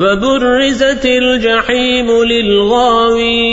وبرزت الجحيم للغاوين.